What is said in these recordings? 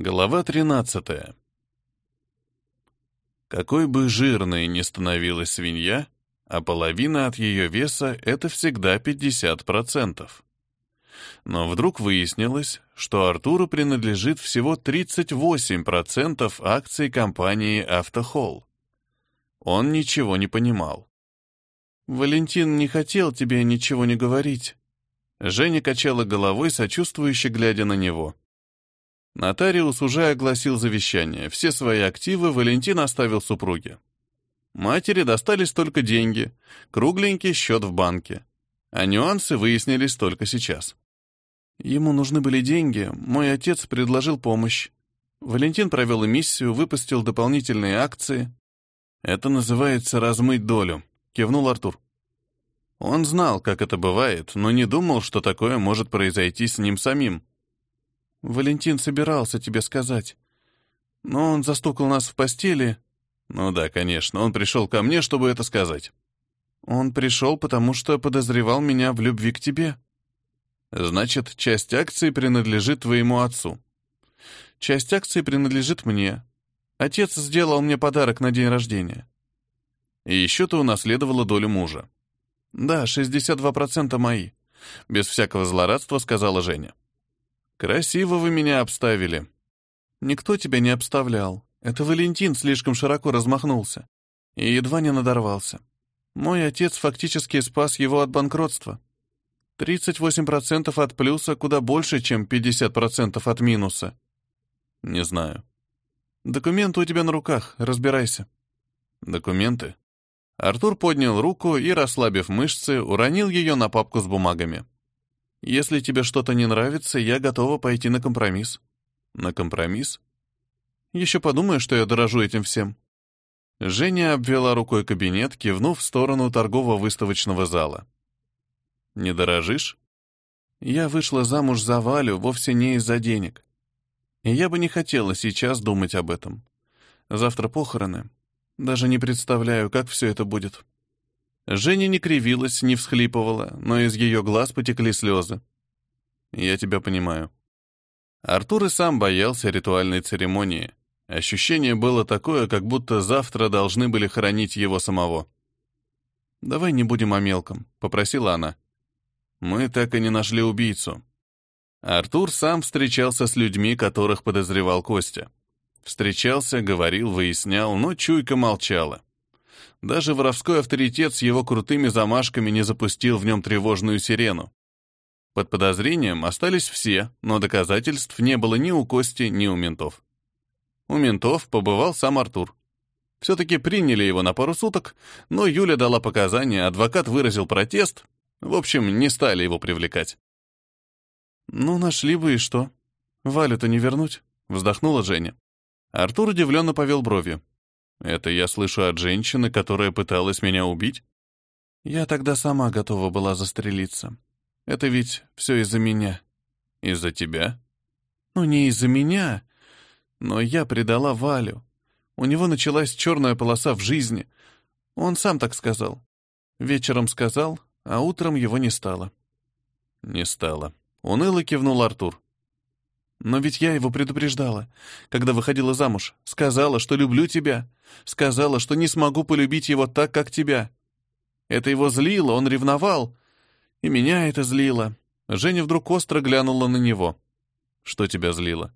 Глава 13. Какой бы жирной ни становилась свинья, а половина от ее веса — это всегда 50%. Но вдруг выяснилось, что Артуру принадлежит всего 38% акций компании «Автохолл». Он ничего не понимал. «Валентин не хотел тебе ничего не говорить». Женя качала головой, сочувствующе глядя на него. Нотариус уже огласил завещание. Все свои активы Валентин оставил супруге. Матери достались только деньги, кругленький счет в банке. А нюансы выяснились только сейчас. Ему нужны были деньги, мой отец предложил помощь. Валентин провел эмиссию, выпустил дополнительные акции. «Это называется размыть долю», — кивнул Артур. Он знал, как это бывает, но не думал, что такое может произойти с ним самим. Валентин собирался тебе сказать. Но он застукал нас в постели. Ну да, конечно, он пришел ко мне, чтобы это сказать. Он пришел, потому что подозревал меня в любви к тебе. Значит, часть акций принадлежит твоему отцу. Часть акций принадлежит мне. Отец сделал мне подарок на день рождения. И еще ты унаследовала долю мужа. Да, 62% мои. Без всякого злорадства сказала Женя. «Красиво вы меня обставили». «Никто тебя не обставлял. Это Валентин слишком широко размахнулся и едва не надорвался. Мой отец фактически спас его от банкротства. 38% от плюса куда больше, чем 50% от минуса». «Не знаю». «Документы у тебя на руках, разбирайся». «Документы?» Артур поднял руку и, расслабив мышцы, уронил ее на папку с бумагами. Если тебе что-то не нравится, я готова пойти на компромисс. На компромисс? Еще подумаю, что я дорожу этим всем. Женя обвела рукой кабинет, кивнув в сторону торгово-выставочного зала. Не дорожишь? Я вышла замуж за Валю вовсе не из-за денег. И я бы не хотела сейчас думать об этом. Завтра похороны. Даже не представляю, как все это будет. Женя не кривилась, не всхлипывала, но из ее глаз потекли слезы. «Я тебя понимаю». Артур и сам боялся ритуальной церемонии. Ощущение было такое, как будто завтра должны были хоронить его самого. «Давай не будем о мелком», — попросила она. «Мы так и не нашли убийцу». Артур сам встречался с людьми, которых подозревал Костя. Встречался, говорил, выяснял, но чуйка молчала. Даже воровской авторитет с его крутыми замашками не запустил в нем тревожную сирену. Под подозрением остались все, но доказательств не было ни у Кости, ни у ментов. У ментов побывал сам Артур. Все-таки приняли его на пару суток, но Юля дала показания, адвокат выразил протест. В общем, не стали его привлекать. «Ну, нашли бы и что? Валю-то не вернуть?» — вздохнула Женя. Артур удивленно повел бровью. Это я слышу от женщины, которая пыталась меня убить? Я тогда сама готова была застрелиться. Это ведь все из-за меня. Из-за тебя? Ну, не из-за меня, но я предала Валю. У него началась черная полоса в жизни. Он сам так сказал. Вечером сказал, а утром его не стало. Не стало. Уныло кивнул Артур. Но ведь я его предупреждала, когда выходила замуж. Сказала, что люблю тебя. Сказала, что не смогу полюбить его так, как тебя. Это его злило, он ревновал. И меня это злило. Женя вдруг остро глянула на него. Что тебя злило?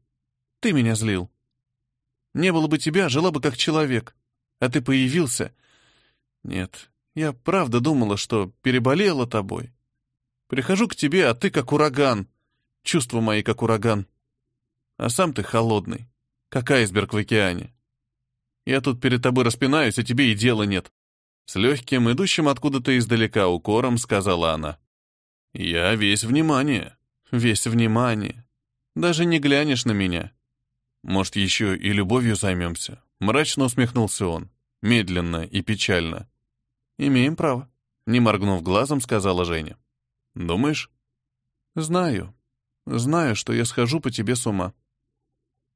Ты меня злил. Не было бы тебя, жила бы как человек. А ты появился. Нет, я правда думала, что переболела тобой. Прихожу к тебе, а ты как ураган. Чувства мои как ураган а сам ты холодный, как айсберг в океане. Я тут перед тобой распинаюсь, а тебе и дела нет. С легким, идущим откуда-то издалека укором, сказала она. Я весь внимание, весь внимание. Даже не глянешь на меня. Может, еще и любовью займемся? Мрачно усмехнулся он, медленно и печально. Имеем право. Не моргнув глазом, сказала Женя. Думаешь? Знаю. Знаю, что я схожу по тебе с ума.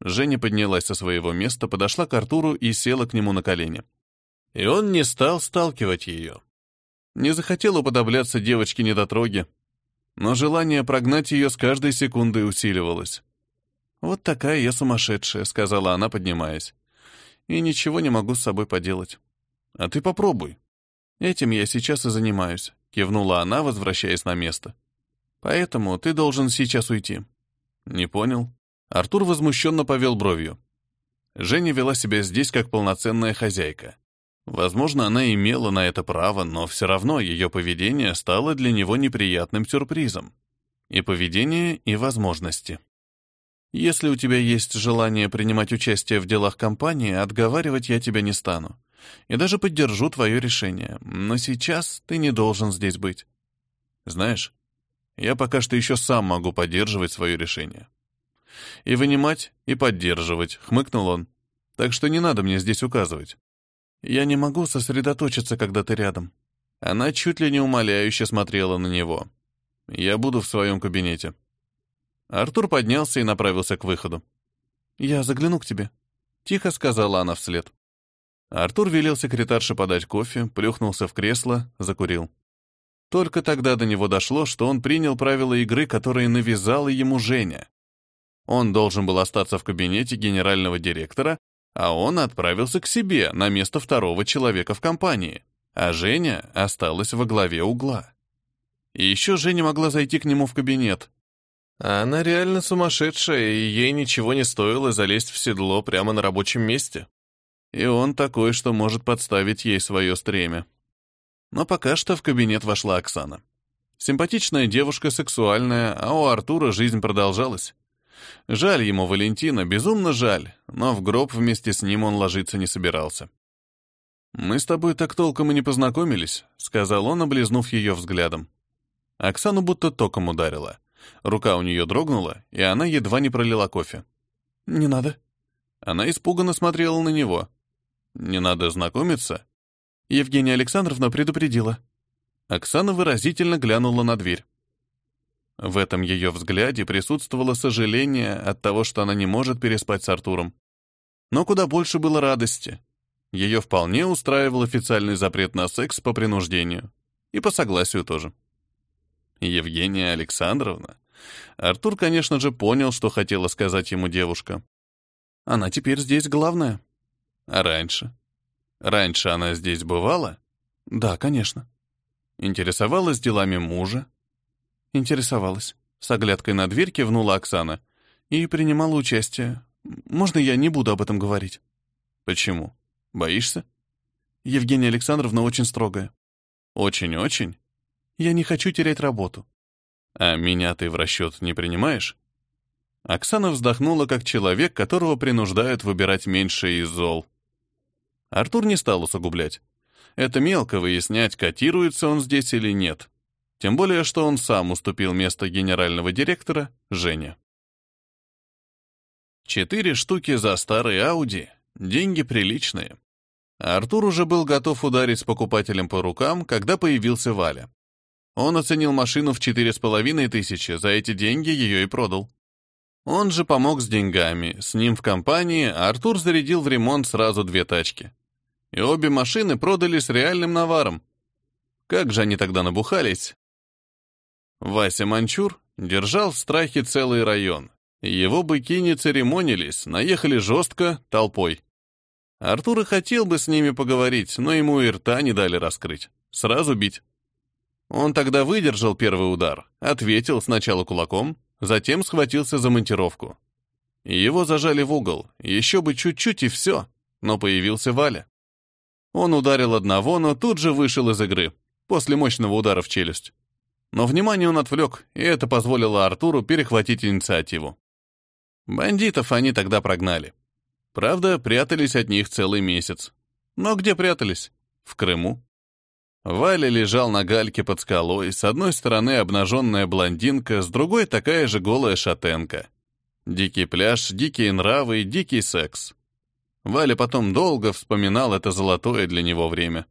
Женя поднялась со своего места, подошла к Артуру и села к нему на колени. И он не стал сталкивать ее. Не захотел уподобляться девочке-недотроге, но желание прогнать ее с каждой секундой усиливалось. «Вот такая я сумасшедшая», — сказала она, поднимаясь. «И ничего не могу с собой поделать». «А ты попробуй». «Этим я сейчас и занимаюсь», — кивнула она, возвращаясь на место. «Поэтому ты должен сейчас уйти». «Не понял». Артур возмущенно повел бровью. Женя вела себя здесь как полноценная хозяйка. Возможно, она имела на это право, но все равно ее поведение стало для него неприятным сюрпризом. И поведение, и возможности. Если у тебя есть желание принимать участие в делах компании, отговаривать я тебя не стану. И даже поддержу твое решение. Но сейчас ты не должен здесь быть. Знаешь, я пока что еще сам могу поддерживать свое решение. И вынимать, и поддерживать, хмыкнул он. Так что не надо мне здесь указывать. Я не могу сосредоточиться, когда ты рядом. Она чуть ли не умоляюще смотрела на него. Я буду в своем кабинете. Артур поднялся и направился к выходу. «Я загляну к тебе», — тихо сказала она вслед. Артур велел секретарше подать кофе, плюхнулся в кресло, закурил. Только тогда до него дошло, что он принял правила игры, которые навязала ему Женя. Он должен был остаться в кабинете генерального директора, а он отправился к себе на место второго человека в компании, а Женя осталась во главе угла. И еще Женя могла зайти к нему в кабинет. А она реально сумасшедшая, и ей ничего не стоило залезть в седло прямо на рабочем месте. И он такой, что может подставить ей свое стремя. Но пока что в кабинет вошла Оксана. Симпатичная девушка, сексуальная, а у Артура жизнь продолжалась. Жаль ему Валентина, безумно жаль, но в гроб вместе с ним он ложиться не собирался. «Мы с тобой так толком и не познакомились», — сказал он, облизнув ее взглядом. Оксану будто током ударила. Рука у нее дрогнула, и она едва не пролила кофе. «Не надо». Она испуганно смотрела на него. «Не надо знакомиться?» Евгения Александровна предупредила. Оксана выразительно глянула на дверь. В этом ее взгляде присутствовало сожаление от того, что она не может переспать с Артуром. Но куда больше было радости. Ее вполне устраивал официальный запрет на секс по принуждению. И по согласию тоже. Евгения Александровна. Артур, конечно же, понял, что хотела сказать ему девушка. Она теперь здесь главная. А раньше? Раньше она здесь бывала? Да, конечно. Интересовалась делами мужа, Интересовалась. С оглядкой на дверь кивнула Оксана. И принимала участие. Можно я не буду об этом говорить? Почему? Боишься? Евгения Александровна очень строгая. Очень-очень? Я не хочу терять работу. А меня ты в расчет не принимаешь? Оксана вздохнула, как человек, которого принуждают выбирать меньшее из зол. Артур не стал усугублять. Это мелко выяснять, котируется он здесь или нет. Тем более, что он сам уступил место генерального директора Жене. Четыре штуки за старый Ауди. Деньги приличные. Артур уже был готов ударить с покупателем по рукам, когда появился Валя. Он оценил машину в четыре с половиной тысячи, за эти деньги ее и продал. Он же помог с деньгами. С ним в компании Артур зарядил в ремонт сразу две тачки. И обе машины продали с реальным наваром. Как же они тогда набухались? Вася Манчур держал в страхе целый район. Его быки не церемонились, наехали жестко, толпой. Артур и хотел бы с ними поговорить, но ему и рта не дали раскрыть. Сразу бить. Он тогда выдержал первый удар, ответил сначала кулаком, затем схватился за монтировку. Его зажали в угол, еще бы чуть-чуть и все, но появился Валя. Он ударил одного, но тут же вышел из игры, после мощного удара в челюсть. Но внимание он отвлек, и это позволило Артуру перехватить инициативу. Бандитов они тогда прогнали. Правда, прятались от них целый месяц. Но где прятались? В Крыму. Валя лежал на гальке под скалой, с одной стороны обнаженная блондинка, с другой такая же голая шатенка. Дикий пляж, дикие нравы, дикий секс. Валя потом долго вспоминал это золотое для него время.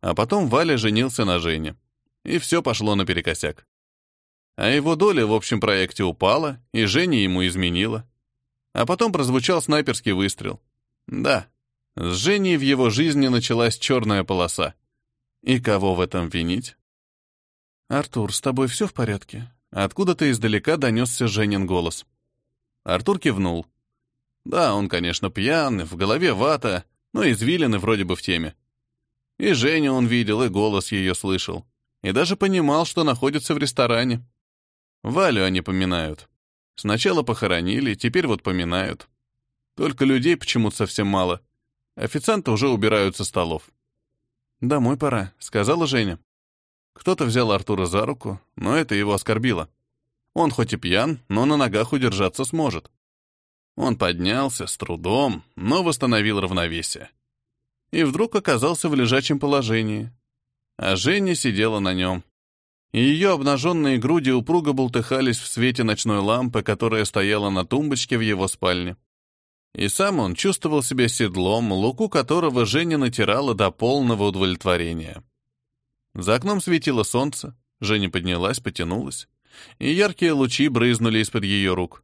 А потом Валя женился на Жене и все пошло наперекосяк. А его доля в общем проекте упала, и Женя ему изменила. А потом прозвучал снайперский выстрел. Да, с Женей в его жизни началась черная полоса. И кого в этом винить? «Артур, с тобой все в порядке?» Откуда-то издалека донесся Женин голос. Артур кивнул. Да, он, конечно, пьян, в голове вата, но извилины вроде бы в теме. И Женю он видел, и голос ее слышал. И даже понимал, что находится в ресторане. Валю они поминают. Сначала похоронили, теперь вот поминают. Только людей почему-то совсем мало. Официанты уже убирают со столов. «Домой пора», — сказала Женя. Кто-то взял Артура за руку, но это его оскорбило. Он хоть и пьян, но на ногах удержаться сможет. Он поднялся с трудом, но восстановил равновесие. И вдруг оказался в лежачем положении. А Женя сидела на нем. И ее обнаженные груди упруго болтыхались в свете ночной лампы, которая стояла на тумбочке в его спальне. И сам он чувствовал себя седлом, луку которого Женя натирала до полного удовлетворения. За окном светило солнце, Женя поднялась, потянулась и яркие лучи брызнули из-под ее рук.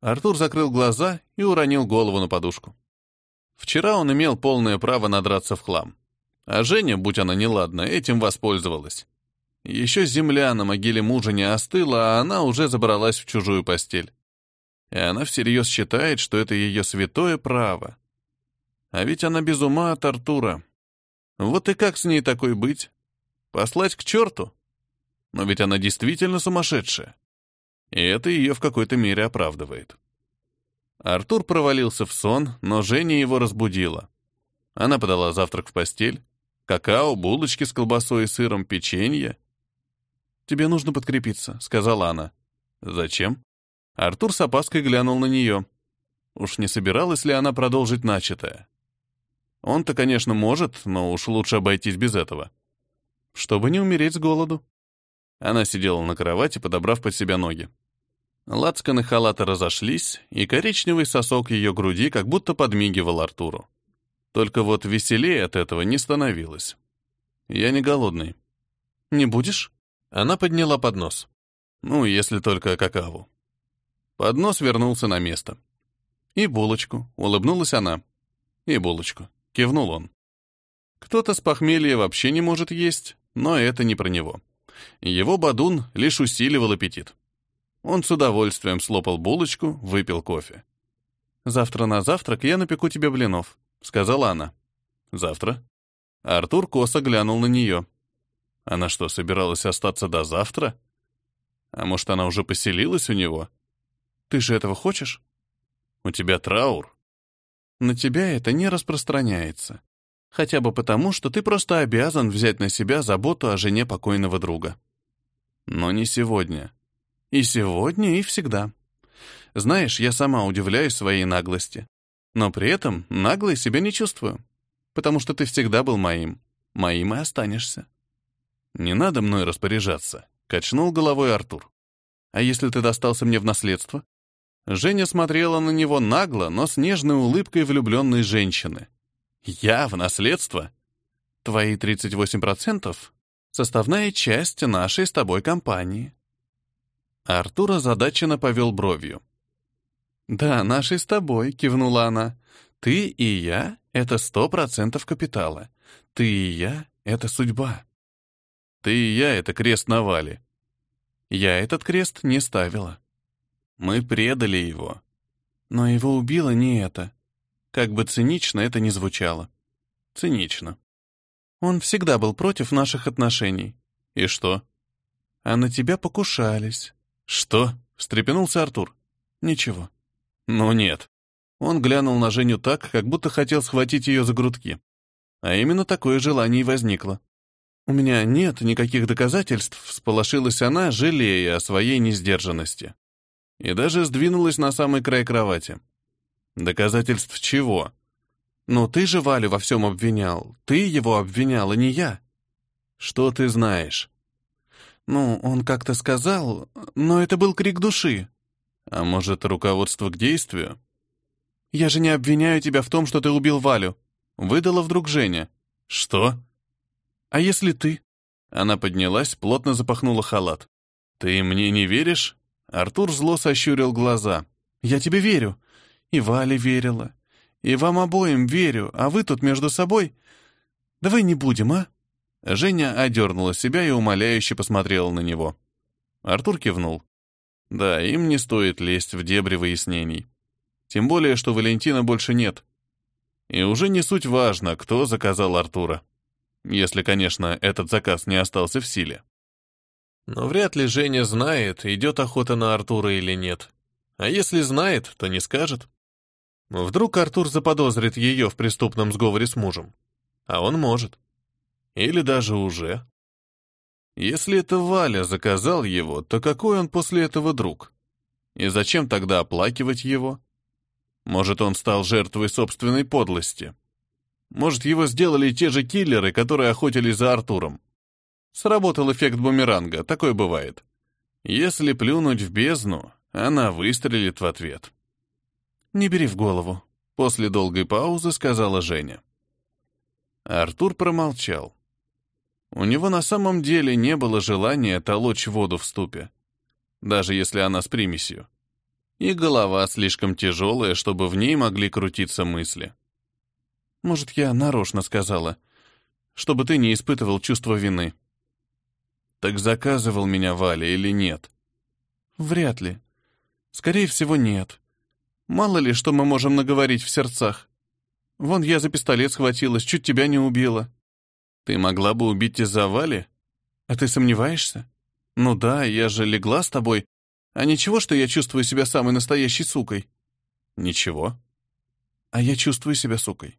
Артур закрыл глаза и уронил голову на подушку. Вчера он имел полное право надраться в хлам. А Женя, будь она неладна, этим воспользовалась. Еще земля на могиле мужа не остыла, а она уже забралась в чужую постель. И она всерьез считает, что это ее святое право. А ведь она без ума от Артура. Вот и как с ней такой быть? Послать к черту? Но ведь она действительно сумасшедшая. И это ее в какой-то мере оправдывает. Артур провалился в сон, но Женя его разбудила. Она подала завтрак в постель. Какао, булочки с колбасой и сыром, печенье. «Тебе нужно подкрепиться», — сказала она. «Зачем?» Артур с опаской глянул на нее. Уж не собиралась ли она продолжить начатое? Он-то, конечно, может, но уж лучше обойтись без этого. Чтобы не умереть с голоду. Она сидела на кровати, подобрав под себя ноги. Лацканы халата разошлись, и коричневый сосок ее груди как будто подмигивал Артуру. Только вот веселее от этого не становилось. «Я не голодный». «Не будешь?» Она подняла поднос. «Ну, если только какао». Поднос вернулся на место. «И булочку», — улыбнулась она. «И булочку», — кивнул он. Кто-то с похмелья вообще не может есть, но это не про него. Его бадун лишь усиливал аппетит. Он с удовольствием слопал булочку, выпил кофе. «Завтра на завтрак я напеку тебе блинов», — сказала она. «Завтра?» Артур косо глянул на нее. Она что, собиралась остаться до завтра? А может, она уже поселилась у него? Ты же этого хочешь? У тебя траур. На тебя это не распространяется. Хотя бы потому, что ты просто обязан взять на себя заботу о жене покойного друга. Но не сегодня. И сегодня, и всегда. Знаешь, я сама удивляюсь своей наглости. Но при этом наглой себя не чувствую. Потому что ты всегда был моим. Моим и останешься. Не надо мной распоряжаться, качнул головой Артур. А если ты достался мне в наследство? Женя смотрела на него нагло, но с нежной улыбкой влюбленной женщины. Я в наследство? Твои 38% — составная часть нашей с тобой компании. Артур озадаченно повел бровью. «Да, нашей с тобой», — кивнула она. «Ты и я — это сто процентов капитала. Ты и я — это судьба. Ты и я — это крест на вале. Я этот крест не ставила. Мы предали его. Но его убило не это. Как бы цинично это ни звучало. Цинично. Он всегда был против наших отношений. И что? А на тебя покушались. Что? Встрепенулся Артур. Ничего. Ну нет. Он глянул на Женю так, как будто хотел схватить ее за грудки. А именно такое желание и возникло. «У меня нет никаких доказательств», — всполошилась она, жалея о своей несдержанности. И даже сдвинулась на самый край кровати. Доказательств чего? Ну, ты же Валю во всем обвинял. Ты его обвинял, а не я. Что ты знаешь? Ну, он как-то сказал, но это был крик души. А может, руководство к действию? Я же не обвиняю тебя в том, что ты убил Валю. Выдала вдруг Женя. Что? А если ты? Она поднялась, плотно запахнула халат. Ты мне не веришь? Артур зло сощурил глаза. Я тебе верю. И Вале верила. И вам обоим верю, а вы тут между собой... Давай не будем, а?» Женя одернула себя и умоляюще посмотрела на него. Артур кивнул. Да, им не стоит лезть в дебри выяснений. Тем более, что Валентина больше нет. И уже не суть важно, кто заказал Артура. Если, конечно, этот заказ не остался в силе. Но вряд ли Женя знает, идет охота на Артура или нет. А если знает, то не скажет. Вдруг Артур заподозрит ее в преступном сговоре с мужем. А он может. Или даже уже. Если это Валя заказал его, то какой он после этого друг? И зачем тогда оплакивать его? Может, он стал жертвой собственной подлости? Может, его сделали те же киллеры, которые охотились за Артуром? Сработал эффект бумеранга, такое бывает. Если плюнуть в бездну, она выстрелит в ответ. «Не бери в голову», — после долгой паузы сказала Женя. Артур промолчал. У него на самом деле не было желания толочь воду в ступе, даже если она с примесью и голова слишком тяжелая, чтобы в ней могли крутиться мысли. Может, я нарочно сказала, чтобы ты не испытывал чувство вины. Так заказывал меня Валя или нет? Вряд ли. Скорее всего, нет. Мало ли, что мы можем наговорить в сердцах. Вон я за пистолет схватилась, чуть тебя не убила. Ты могла бы убить из-за Вали? А ты сомневаешься? Ну да, я же легла с тобой, а ничего, что я чувствую себя самой настоящей сукой? Ничего. А я чувствую себя сукой.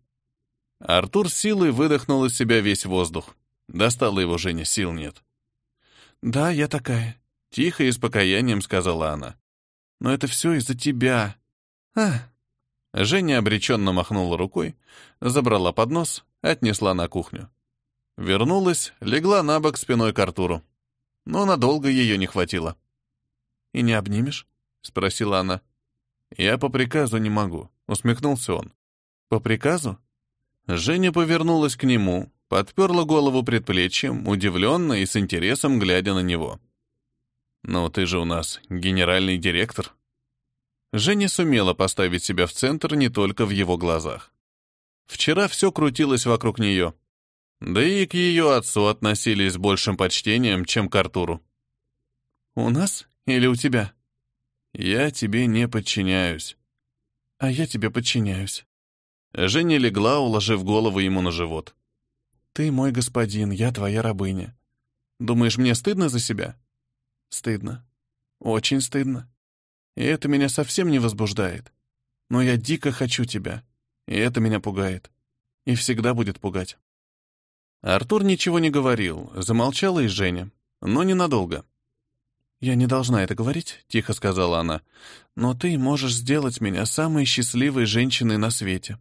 Артур силой выдохнул из себя весь воздух. Достала его Женя, сил нет. «Да, я такая», — тихо и с покаянием сказала она. «Но это все из-за тебя». «А». Женя обреченно махнула рукой, забрала поднос, отнесла на кухню. Вернулась, легла на бок спиной к Артуру. Но надолго ее не хватило. «И не обнимешь?» — спросила она. «Я по приказу не могу», — усмехнулся он. «По приказу?» Женя повернулась к нему, подперла голову предплечьем, удивленно и с интересом глядя на него. «Ну, ты же у нас генеральный директор». Женя сумела поставить себя в центр не только в его глазах. Вчера все крутилось вокруг нее. Да и к ее отцу относились с большим почтением, чем к Артуру. «У нас или у тебя? Я тебе не подчиняюсь. А я тебе подчиняюсь. Женя легла, уложив голову ему на живот. Ты мой господин, я твоя рабыня. Думаешь, мне стыдно за себя? Стыдно. Очень стыдно. И это меня совсем не возбуждает. Но я дико хочу тебя. И это меня пугает. И всегда будет пугать. Артур ничего не говорил, замолчала и Женя. Но ненадолго. «Я не должна это говорить», — тихо сказала она, «но ты можешь сделать меня самой счастливой женщиной на свете».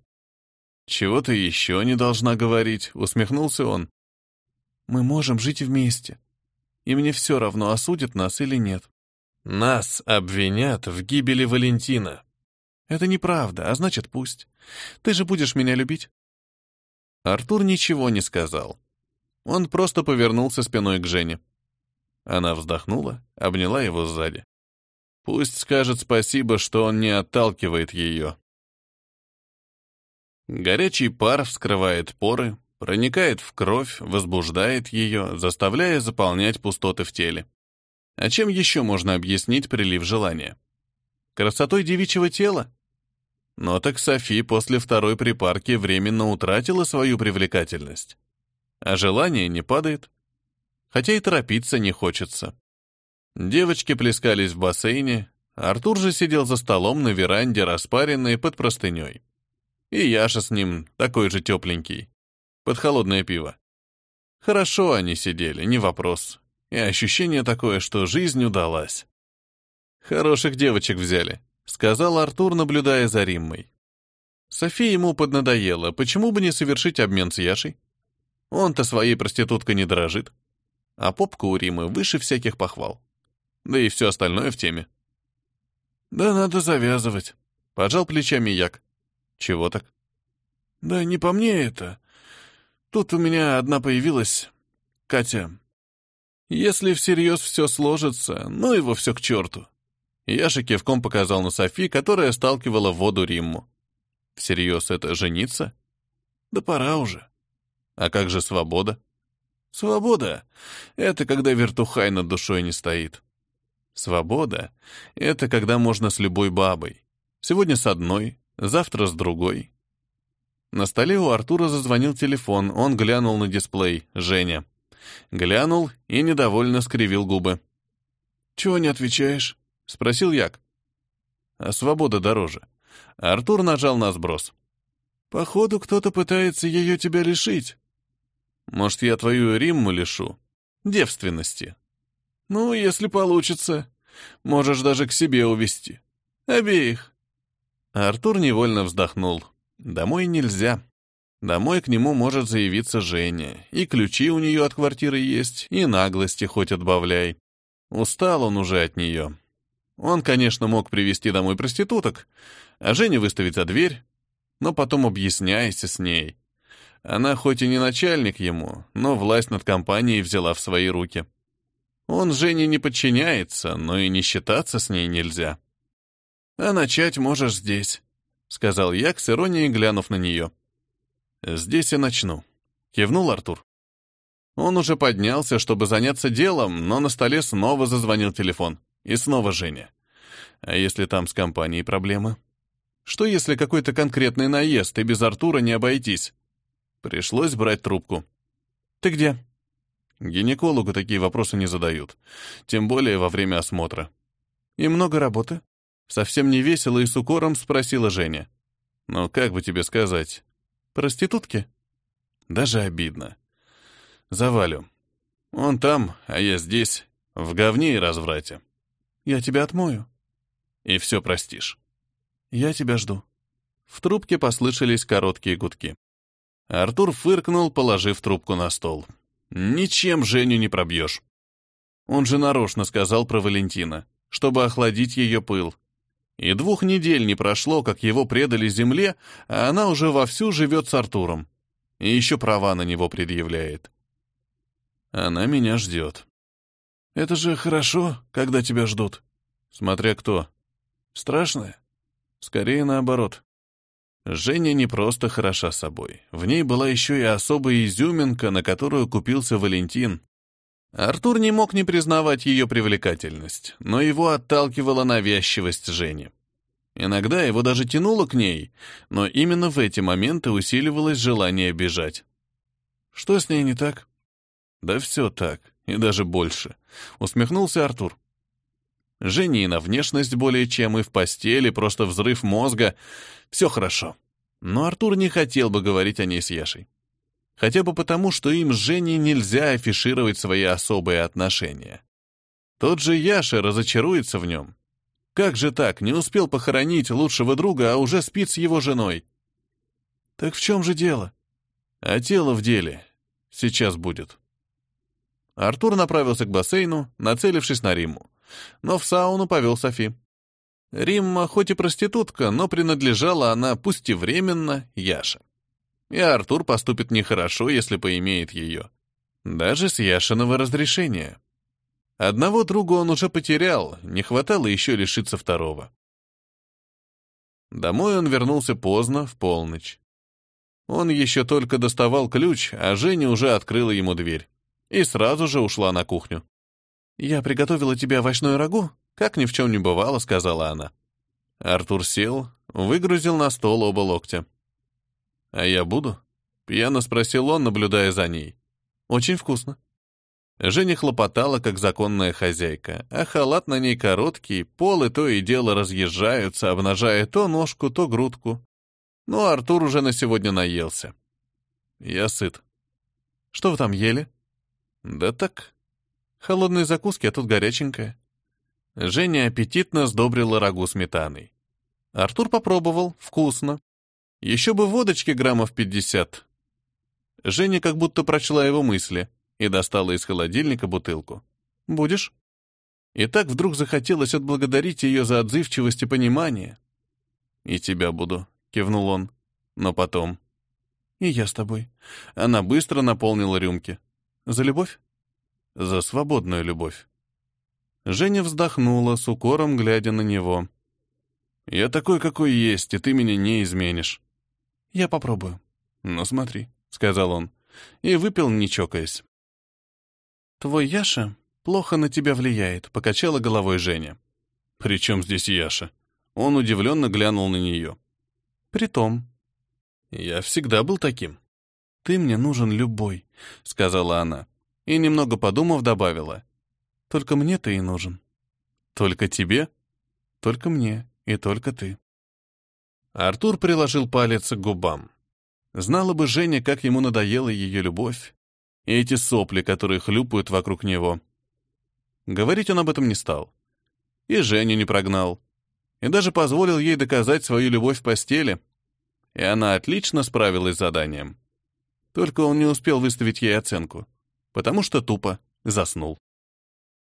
«Чего ты еще не должна говорить?» — усмехнулся он. «Мы можем жить вместе, и мне все равно, осудят нас или нет». «Нас обвинят в гибели Валентина». «Это неправда, а значит, пусть. Ты же будешь меня любить». Артур ничего не сказал. Он просто повернулся спиной к Жене. Она вздохнула, обняла его сзади. Пусть скажет спасибо, что он не отталкивает ее. Горячий пар вскрывает поры, проникает в кровь, возбуждает ее, заставляя заполнять пустоты в теле. А чем еще можно объяснить прилив желания? Красотой девичьего тела? Но так Софи после второй припарки временно утратила свою привлекательность. А желание не падает хотя и торопиться не хочется. Девочки плескались в бассейне, Артур же сидел за столом на веранде, распаренный под простыней. И Яша с ним такой же тепленький, под холодное пиво. Хорошо они сидели, не вопрос. И ощущение такое, что жизнь удалась. «Хороших девочек взяли», — сказал Артур, наблюдая за Риммой. София ему поднадоела, почему бы не совершить обмен с Яшей? Он-то своей проституткой не дорожит а попка у Римы выше всяких похвал. Да и все остальное в теме. «Да надо завязывать», — пожал плечами Як. «Чего так?» «Да не по мне это. Тут у меня одна появилась, Катя. Если всерьез все сложится, ну его все к черту». Яша кивком показал на Софи, которая сталкивала в воду Римму. «Всерьез это жениться?» «Да пора уже». «А как же свобода?» Свобода — это когда вертухай над душой не стоит. Свобода — это когда можно с любой бабой. Сегодня с одной, завтра с другой. На столе у Артура зазвонил телефон, он глянул на дисплей. Женя. Глянул и недовольно скривил губы. «Чего не отвечаешь?» — спросил Як. «А свобода дороже». Артур нажал на сброс. «Походу, кто-то пытается ее тебя лишить. Может, я твою Римму лишу? Девственности. Ну, если получится. Можешь даже к себе увести. Обеих». Артур невольно вздохнул. «Домой нельзя. Домой к нему может заявиться Женя, и ключи у нее от квартиры есть, и наглости хоть отбавляй. Устал он уже от нее. Он, конечно, мог привести домой проституток, а Женя выставить за дверь, но потом объясняйся с ней. Она хоть и не начальник ему, но власть над компанией взяла в свои руки. Он Жене не подчиняется, но и не считаться с ней нельзя. «А начать можешь здесь», — сказал я, с иронией глянув на нее. «Здесь и начну», — кивнул Артур. Он уже поднялся, чтобы заняться делом, но на столе снова зазвонил телефон. И снова Женя. А если там с компанией проблемы? Что если какой-то конкретный наезд, и без Артура не обойтись? Пришлось брать трубку. «Ты где?» Гинекологу такие вопросы не задают, тем более во время осмотра. «И много работы?» Совсем не весело и с укором спросила Женя. «Ну, как бы тебе сказать? Проститутки?» Даже обидно. Завалю. Он там, а я здесь, в говне и разврате. Я тебя отмою. И все простишь. Я тебя жду. В трубке послышались короткие гудки. Артур фыркнул, положив трубку на стол. Ничем Женю не пробьешь. Он же нарочно сказал про Валентина, чтобы охладить ее пыл. И двух недель не прошло, как его предали земле, а она уже вовсю живет с Артуром. И еще права на него предъявляет. Она меня ждет. Это же хорошо, когда тебя ждут. Смотря кто. Страшно? Скорее наоборот. Женя не просто хороша собой. В ней была еще и особая изюминка, на которую купился Валентин. Артур не мог не признавать ее привлекательность, но его отталкивала навязчивость Жени. Иногда его даже тянуло к ней, но именно в эти моменты усиливалось желание бежать. Что с ней не так? Да все так, и даже больше. Усмехнулся Артур. Женина внешность более чем и в постели, просто взрыв мозга. Все хорошо. Но Артур не хотел бы говорить о ней с Яшей. Хотя бы потому, что им с Женей нельзя афишировать свои особые отношения. Тот же Яша разочаруется в нем. Как же так, не успел похоронить лучшего друга, а уже спит с его женой? Так в чем же дело? А тело в деле. Сейчас будет. Артур направился к бассейну, нацелившись на Римму. Но в сауну повел Софи. Римма хоть и проститутка, но принадлежала она, пусть и временно, Яше. И Артур поступит нехорошо, если поимеет ее. Даже с Яшиного разрешения. Одного друга он уже потерял, не хватало еще лишиться второго. Домой он вернулся поздно, в полночь. Он еще только доставал ключ, а Женя уже открыла ему дверь и сразу же ушла на кухню. «Я приготовила тебе овощной рагу, как ни в чем не бывало», — сказала она. Артур сел, выгрузил на стол оба локтя. «А я буду?» — пьяно спросил он, наблюдая за ней. «Очень вкусно». Женя хлопотала, как законная хозяйка, а халат на ней короткий, полы то и дело разъезжаются, обнажая то ножку, то грудку. Но Артур уже на сегодня наелся. «Я сыт». «Что вы там ели?» Да так. Холодные закуски, а тут горяченькое. Женя аппетитно сдобрила рагу сметаной. Артур попробовал, вкусно. Еще бы водочки граммов пятьдесят. Женя как будто прочла его мысли и достала из холодильника бутылку. «Будешь?» И так вдруг захотелось отблагодарить ее за отзывчивость и понимание. «И тебя буду», — кивнул он. «Но потом». «И я с тобой». Она быстро наполнила рюмки. За любовь? За свободную любовь. Женя вздохнула, с укором глядя на него. «Я такой, какой есть, и ты меня не изменишь». «Я попробую». «Ну, смотри», — сказал он, и выпил, не чокаясь. «Твой Яша плохо на тебя влияет», — покачала головой Женя. «При чем здесь Яша?» Он удивленно глянул на нее. «Притом». «Я всегда был таким». «Ты мне нужен любой», — сказала она. И, немного подумав, добавила. «Только мне ты и нужен». «Только тебе?» «Только мне и только ты». Артур приложил палец к губам. Знала бы Женя, как ему надоела ее любовь, и эти сопли, которые хлюпают вокруг него. Говорить он об этом не стал. И Женю не прогнал. И даже позволил ей доказать свою любовь в постели. И она отлично справилась с заданием. Только он не успел выставить ей оценку, потому что тупо заснул.